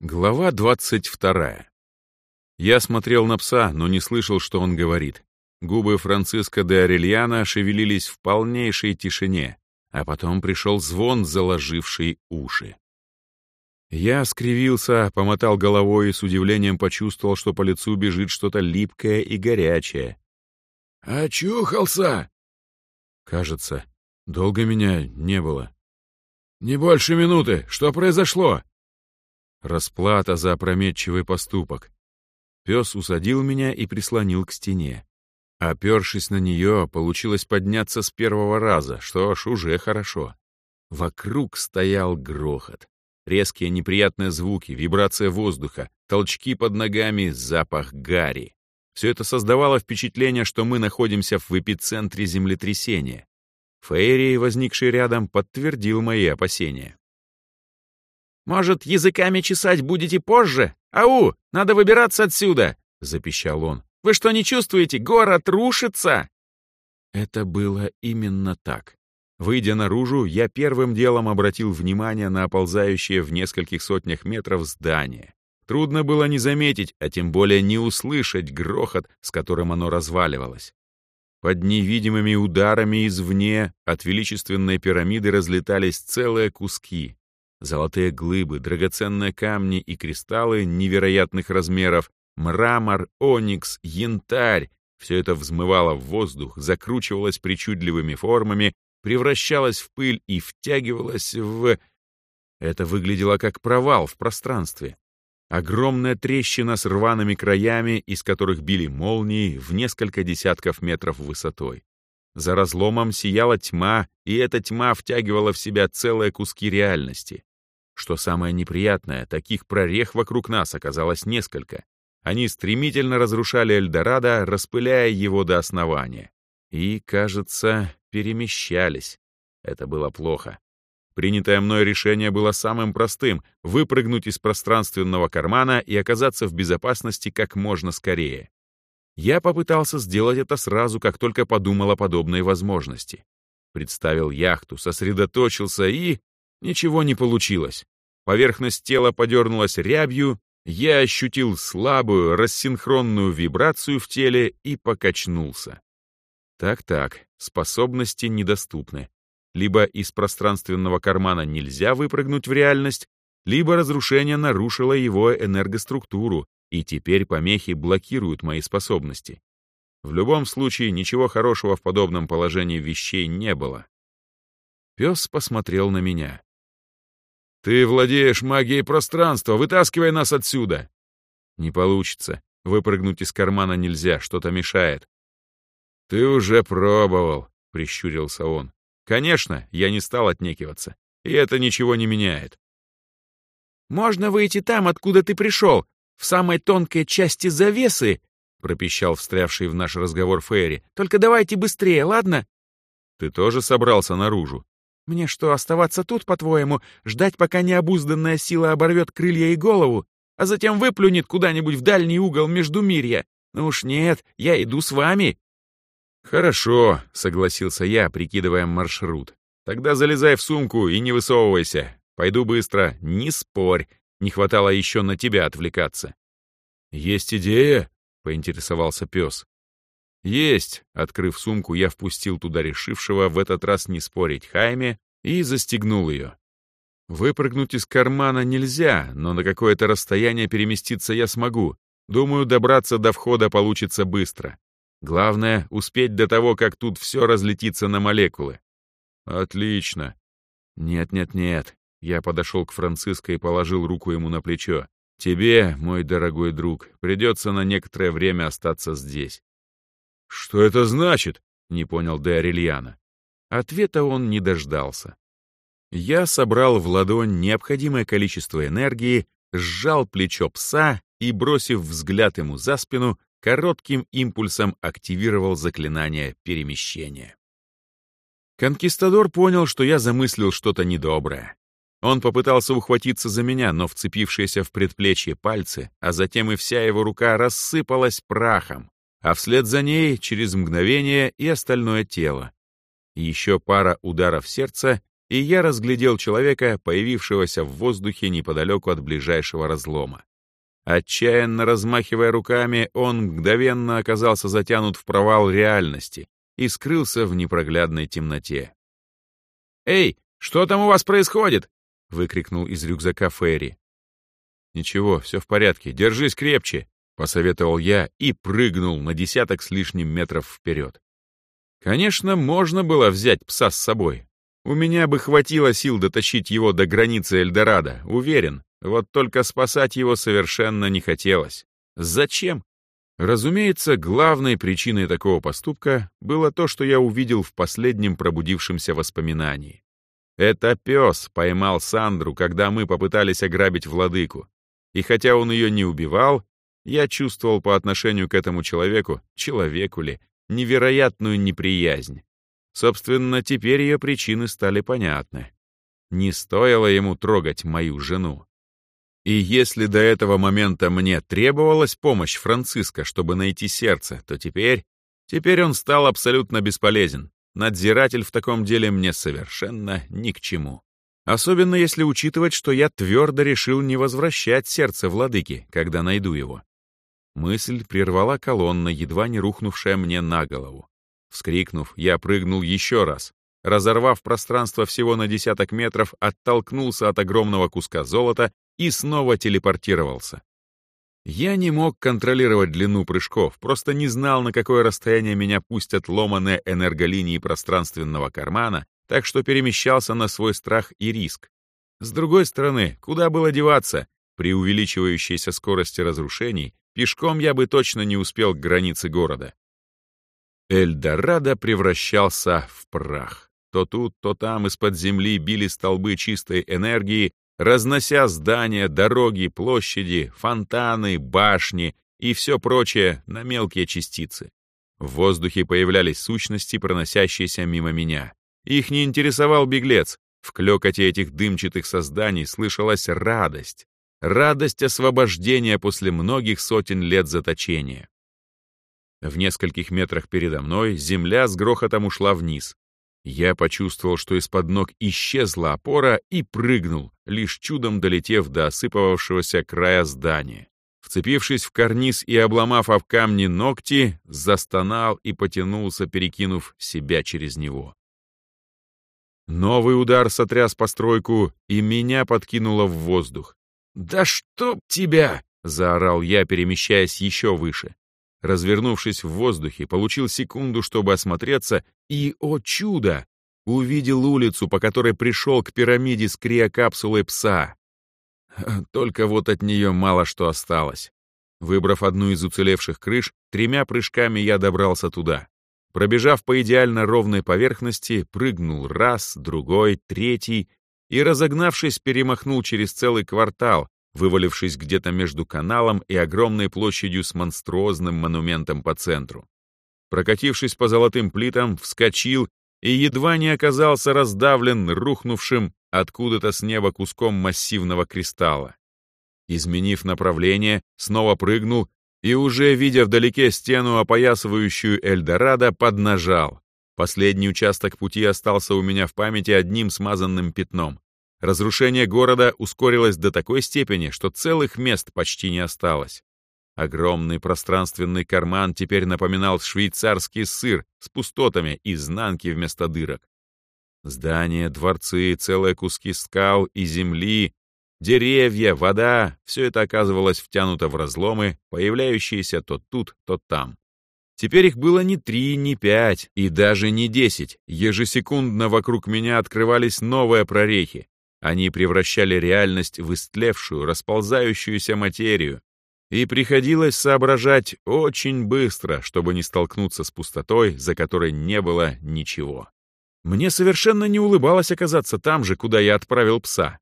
Глава двадцать вторая. Я смотрел на пса, но не слышал, что он говорит. Губы Франциска де Орельяна шевелились в полнейшей тишине, а потом пришел звон, заложивший уши. Я скривился, помотал головой и с удивлением почувствовал, что по лицу бежит что-то липкое и горячее. «Очухался!» «Кажется, долго меня не было». «Не больше минуты. Что произошло?» Расплата за опрометчивый поступок. Пес усадил меня и прислонил к стене. Опершись на нее, получилось подняться с первого раза, что ж, уже хорошо. Вокруг стоял грохот. Резкие неприятные звуки, вибрация воздуха, толчки под ногами, запах гари. Все это создавало впечатление, что мы находимся в эпицентре землетрясения. Фейри, возникший рядом, подтвердил мои опасения. «Может, языками чесать будете позже? Ау, надо выбираться отсюда!» — запищал он. «Вы что, не чувствуете? Город рушится!» Это было именно так. Выйдя наружу, я первым делом обратил внимание на оползающее в нескольких сотнях метров здание. Трудно было не заметить, а тем более не услышать грохот, с которым оно разваливалось. Под невидимыми ударами извне от величественной пирамиды разлетались целые куски. Золотые глыбы, драгоценные камни и кристаллы невероятных размеров, мрамор, оникс, янтарь — все это взмывало в воздух, закручивалось причудливыми формами, превращалось в пыль и втягивалось в... Это выглядело как провал в пространстве. Огромная трещина с рваными краями, из которых били молнии в несколько десятков метров высотой. За разломом сияла тьма, и эта тьма втягивала в себя целые куски реальности. Что самое неприятное, таких прорех вокруг нас оказалось несколько. Они стремительно разрушали Эльдорадо, распыляя его до основания. И, кажется, перемещались. Это было плохо. Принятое мной решение было самым простым — выпрыгнуть из пространственного кармана и оказаться в безопасности как можно скорее. Я попытался сделать это сразу, как только подумал о подобной возможности. Представил яхту, сосредоточился и... Ничего не получилось. Поверхность тела подернулась рябью, я ощутил слабую, рассинхронную вибрацию в теле и покачнулся. Так-так, способности недоступны. Либо из пространственного кармана нельзя выпрыгнуть в реальность, либо разрушение нарушило его энергоструктуру, и теперь помехи блокируют мои способности. В любом случае, ничего хорошего в подобном положении вещей не было. Пес посмотрел на меня. «Ты владеешь магией пространства, вытаскивай нас отсюда!» «Не получится. Выпрыгнуть из кармана нельзя, что-то мешает». «Ты уже пробовал», — прищурился он. «Конечно, я не стал отнекиваться, и это ничего не меняет». «Можно выйти там, откуда ты пришел, в самой тонкой части завесы», — пропищал встрявший в наш разговор Фейри. «Только давайте быстрее, ладно?» «Ты тоже собрался наружу?» Мне что, оставаться тут, по-твоему, ждать, пока необузданная сила оборвет крылья и голову, а затем выплюнет куда-нибудь в дальний угол между мирья? Ну уж нет, я иду с вами. Хорошо, согласился я, прикидывая маршрут. Тогда залезай в сумку и не высовывайся. Пойду быстро, не спорь. Не хватало еще на тебя отвлекаться. Есть идея? поинтересовался пес. «Есть!» — открыв сумку, я впустил туда решившего в этот раз не спорить Хайме и застегнул ее. Выпрыгнуть из кармана нельзя, но на какое-то расстояние переместиться я смогу. Думаю, добраться до входа получится быстро. Главное — успеть до того, как тут все разлетится на молекулы. Отлично. Нет-нет-нет. Я подошел к Франциско и положил руку ему на плечо. Тебе, мой дорогой друг, придется на некоторое время остаться здесь. «Что это значит?» — не понял де Орельяна. Ответа он не дождался. Я собрал в ладонь необходимое количество энергии, сжал плечо пса и, бросив взгляд ему за спину, коротким импульсом активировал заклинание перемещения. Конкистадор понял, что я замыслил что-то недоброе. Он попытался ухватиться за меня, но вцепившиеся в предплечье пальцы, а затем и вся его рука рассыпалась прахом, а вслед за ней через мгновение и остальное тело. Еще пара ударов сердца, и я разглядел человека, появившегося в воздухе неподалеку от ближайшего разлома. Отчаянно размахивая руками, он мгновенно оказался затянут в провал реальности и скрылся в непроглядной темноте. «Эй, что там у вас происходит?» — выкрикнул из рюкзака Ферри. «Ничего, все в порядке, держись крепче», — посоветовал я и прыгнул на десяток с лишним метров вперед. Конечно, можно было взять пса с собой. У меня бы хватило сил дотащить его до границы Эльдорадо, уверен. Вот только спасать его совершенно не хотелось. Зачем? Разумеется, главной причиной такого поступка было то, что я увидел в последнем пробудившемся воспоминании. Это пес поймал Сандру, когда мы попытались ограбить владыку. И хотя он ее не убивал, я чувствовал по отношению к этому человеку, человеку ли, невероятную неприязнь. Собственно, теперь ее причины стали понятны. Не стоило ему трогать мою жену. И если до этого момента мне требовалась помощь Франциска, чтобы найти сердце, то теперь... Теперь он стал абсолютно бесполезен. Надзиратель в таком деле мне совершенно ни к чему. Особенно если учитывать, что я твердо решил не возвращать сердце владыки, когда найду его. Мысль прервала колонна, едва не рухнувшая мне на голову. Вскрикнув, я прыгнул еще раз. Разорвав пространство всего на десяток метров, оттолкнулся от огромного куска золота и снова телепортировался. Я не мог контролировать длину прыжков, просто не знал, на какое расстояние меня пустят ломаные энерголинии пространственного кармана, так что перемещался на свой страх и риск. С другой стороны, куда было деваться? При увеличивающейся скорости разрушений пешком я бы точно не успел к границе города. Эльдорадо превращался в прах. То тут, то там из-под земли били столбы чистой энергии, разнося здания, дороги, площади, фонтаны, башни и все прочее на мелкие частицы. В воздухе появлялись сущности, проносящиеся мимо меня. Их не интересовал беглец. В клёкоте этих дымчатых созданий слышалась радость. Радость освобождения после многих сотен лет заточения. В нескольких метрах передо мной земля с грохотом ушла вниз. Я почувствовал, что из-под ног исчезла опора и прыгнул, лишь чудом долетев до осыпавшегося края здания. Вцепившись в карниз и обломав об камни ногти, застонал и потянулся, перекинув себя через него. Новый удар сотряс постройку, и меня подкинуло в воздух. «Да чтоб тебя!» — заорал я, перемещаясь еще выше. Развернувшись в воздухе, получил секунду, чтобы осмотреться, и, о чудо, увидел улицу, по которой пришел к пирамиде с криокапсулой пса. Только вот от нее мало что осталось. Выбрав одну из уцелевших крыш, тремя прыжками я добрался туда. Пробежав по идеально ровной поверхности, прыгнул раз, другой, третий и, разогнавшись, перемахнул через целый квартал, вывалившись где-то между каналом и огромной площадью с монструозным монументом по центру. Прокатившись по золотым плитам, вскочил и едва не оказался раздавлен рухнувшим откуда-то с неба куском массивного кристалла. Изменив направление, снова прыгнул и уже, видя вдалеке стену, опоясывающую Эльдорадо, поднажал. Последний участок пути остался у меня в памяти одним смазанным пятном. Разрушение города ускорилось до такой степени, что целых мест почти не осталось. Огромный пространственный карман теперь напоминал швейцарский сыр с пустотами, изнанки вместо дырок. Здания, дворцы, целые куски скал и земли, деревья, вода — все это оказывалось втянуто в разломы, появляющиеся то тут, то там. Теперь их было не три, не пять и даже не десять. Ежесекундно вокруг меня открывались новые прорехи. Они превращали реальность в истлевшую, расползающуюся материю, и приходилось соображать очень быстро, чтобы не столкнуться с пустотой, за которой не было ничего. Мне совершенно не улыбалось оказаться там же, куда я отправил пса.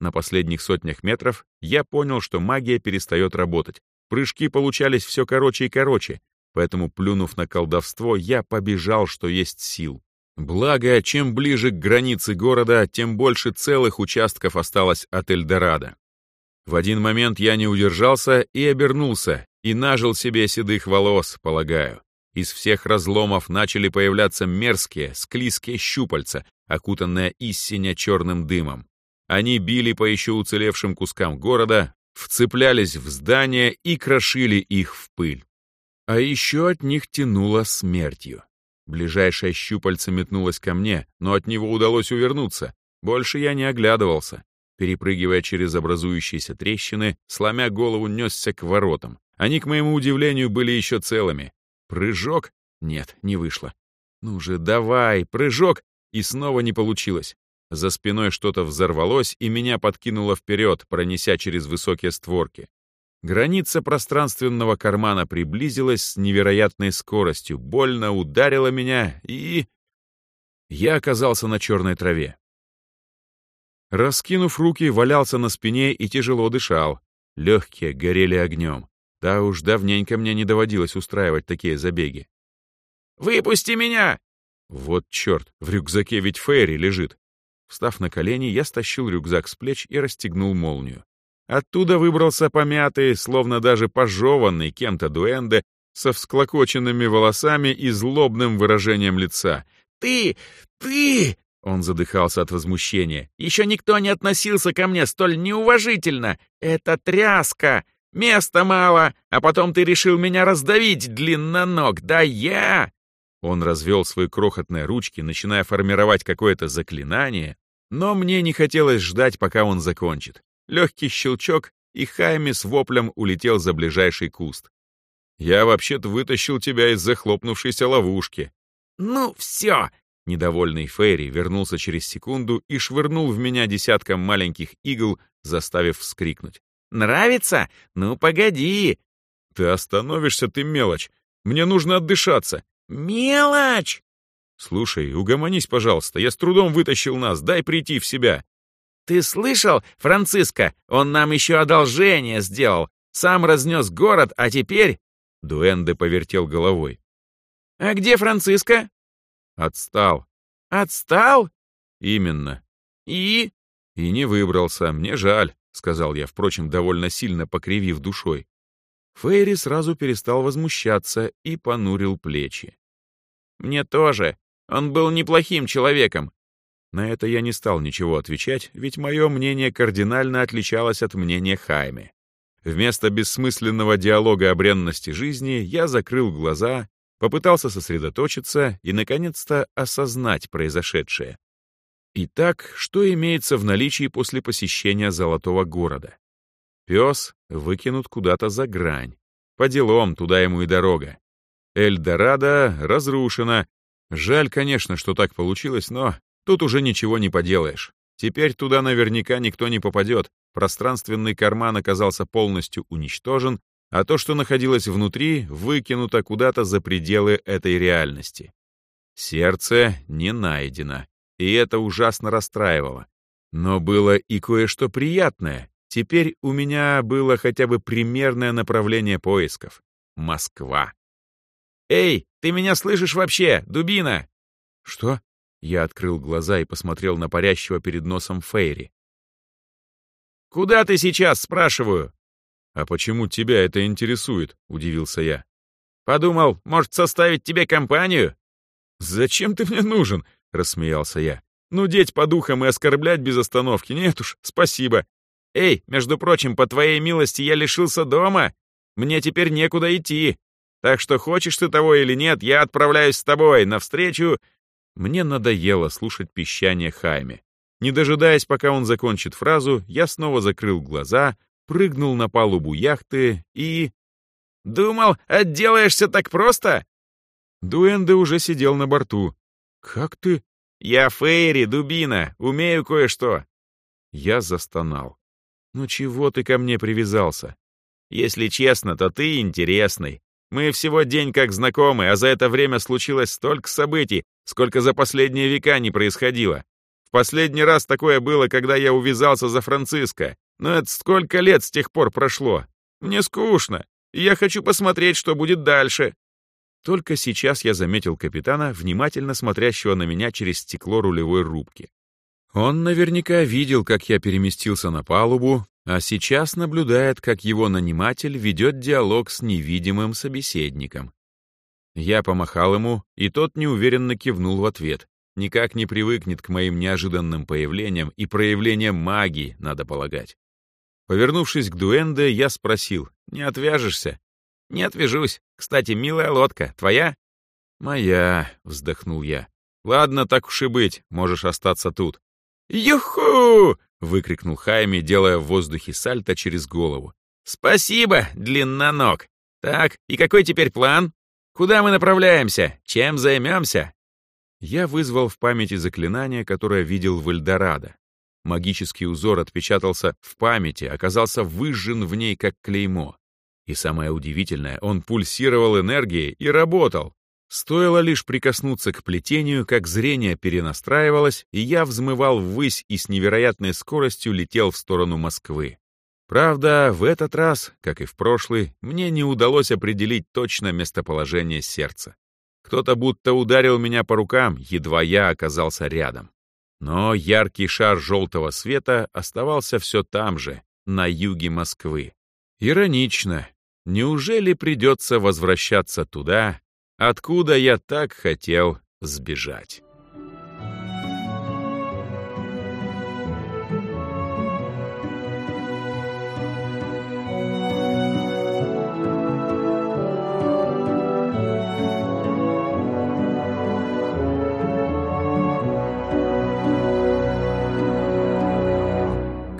На последних сотнях метров я понял, что магия перестает работать. Прыжки получались все короче и короче, поэтому, плюнув на колдовство, я побежал, что есть сил. Благо, чем ближе к границе города, тем больше целых участков осталось от Эльдорадо. В один момент я не удержался и обернулся, и нажил себе седых волос, полагаю. Из всех разломов начали появляться мерзкие, склизкие щупальца, окутанные истиня черным дымом. Они били по еще уцелевшим кускам города, вцеплялись в здания и крошили их в пыль. А еще от них тянуло смертью. Ближайшее щупальце метнулось ко мне, но от него удалось увернуться. Больше я не оглядывался. Перепрыгивая через образующиеся трещины, сломя голову, несся к воротам. Они, к моему удивлению, были еще целыми. Прыжок? Нет, не вышло. Ну же, давай, прыжок! И снова не получилось. За спиной что-то взорвалось, и меня подкинуло вперед, пронеся через высокие створки. Граница пространственного кармана приблизилась с невероятной скоростью, больно ударила меня, и... Я оказался на черной траве. Раскинув руки, валялся на спине и тяжело дышал. Легкие горели огнем. Да уж давненько мне не доводилось устраивать такие забеги. «Выпусти меня!» Вот черт, в рюкзаке ведь Ферри лежит. Встав на колени, я стащил рюкзак с плеч и расстегнул молнию. Оттуда выбрался помятый, словно даже пожеванный кем-то дуэнде, со всклокоченными волосами и злобным выражением лица. «Ты! Ты!» Он задыхался от возмущения. «Еще никто не относился ко мне столь неуважительно! Это тряска! Места мало, а потом ты решил меня раздавить, длинноног! Да я!» Он развел свои крохотные ручки, начиная формировать какое-то заклинание, но мне не хотелось ждать, пока он закончит. Легкий щелчок, и Хайми с воплем улетел за ближайший куст. «Я вообще-то вытащил тебя из захлопнувшейся ловушки». «Ну, все!» Недовольный Ферри вернулся через секунду и швырнул в меня десятком маленьких игл, заставив вскрикнуть. «Нравится? Ну, погоди!» «Ты остановишься, ты мелочь! Мне нужно отдышаться!» «Мелочь!» «Слушай, угомонись, пожалуйста, я с трудом вытащил нас, дай прийти в себя!» «Ты слышал, Франциско? Он нам еще одолжение сделал. Сам разнес город, а теперь...» Дуэнде повертел головой. «А где Франциско?» «Отстал». «Отстал?» «Именно». «И?» «И не выбрался. Мне жаль», — сказал я, впрочем, довольно сильно покривив душой. Фейри сразу перестал возмущаться и понурил плечи. «Мне тоже. Он был неплохим человеком. На это я не стал ничего отвечать, ведь мое мнение кардинально отличалось от мнения Хайме. Вместо бессмысленного диалога о бренности жизни я закрыл глаза, попытался сосредоточиться и, наконец-то, осознать произошедшее. Итак, что имеется в наличии после посещения Золотого города? Пес выкинут куда-то за грань. По делам, туда ему и дорога. Эльдорадо разрушена. Жаль, конечно, что так получилось, но Тут уже ничего не поделаешь. Теперь туда наверняка никто не попадет. Пространственный карман оказался полностью уничтожен, а то, что находилось внутри, выкинуто куда-то за пределы этой реальности. Сердце не найдено, и это ужасно расстраивало. Но было и кое-что приятное. Теперь у меня было хотя бы примерное направление поисков. Москва. «Эй, ты меня слышишь вообще, дубина?» «Что?» Я открыл глаза и посмотрел на парящего перед носом Фейри. «Куда ты сейчас?» — спрашиваю. «А почему тебя это интересует?» — удивился я. «Подумал, может, составить тебе компанию?» «Зачем ты мне нужен?» — рассмеялся я. «Ну, деть по духам и оскорблять без остановки. Нет уж, спасибо. Эй, между прочим, по твоей милости я лишился дома. Мне теперь некуда идти. Так что хочешь ты того или нет, я отправляюсь с тобой навстречу мне надоело слушать пищание Хайме. Не дожидаясь, пока он закончит фразу, я снова закрыл глаза, прыгнул на палубу яхты и... «Думал, отделаешься так просто?» Дуэнде уже сидел на борту. «Как ты?» «Я Фейри, дубина, умею кое-что». Я застонал. «Ну чего ты ко мне привязался?» «Если честно, то ты интересный. Мы всего день как знакомы, а за это время случилось столько событий, сколько за последние века не происходило. В последний раз такое было, когда я увязался за Франциско. Но это сколько лет с тех пор прошло? Мне скучно, я хочу посмотреть, что будет дальше. Только сейчас я заметил капитана, внимательно смотрящего на меня через стекло рулевой рубки. Он наверняка видел, как я переместился на палубу, а сейчас наблюдает, как его наниматель ведет диалог с невидимым собеседником. Я помахал ему, и тот неуверенно кивнул в ответ. Никак не привыкнет к моим неожиданным появлениям и проявлениям магии, надо полагать. Повернувшись к Дуэнде, я спросил, «Не отвяжешься?» «Не отвяжусь. Кстати, милая лодка, твоя?» «Моя», — вздохнул я. «Ладно, так уж и быть, можешь остаться тут». «Юху!» — выкрикнул Хайми, делая в воздухе сальто через голову. «Спасибо, длинноног! Так, и какой теперь план? Куда мы направляемся? Чем займемся?» Я вызвал в памяти заклинание, которое видел в Эльдорадо. Магический узор отпечатался в памяти, оказался выжжен в ней как клеймо. И самое удивительное, он пульсировал энергией и работал. Стоило лишь прикоснуться к плетению, как зрение перенастраивалось, и я взмывал ввысь и с невероятной скоростью летел в сторону Москвы. Правда, в этот раз, как и в прошлый, мне не удалось определить точно местоположение сердца. Кто-то будто ударил меня по рукам, едва я оказался рядом. Но яркий шар желтого света оставался все там же, на юге Москвы. Иронично. Неужели придется возвращаться туда, откуда я так хотел сбежать?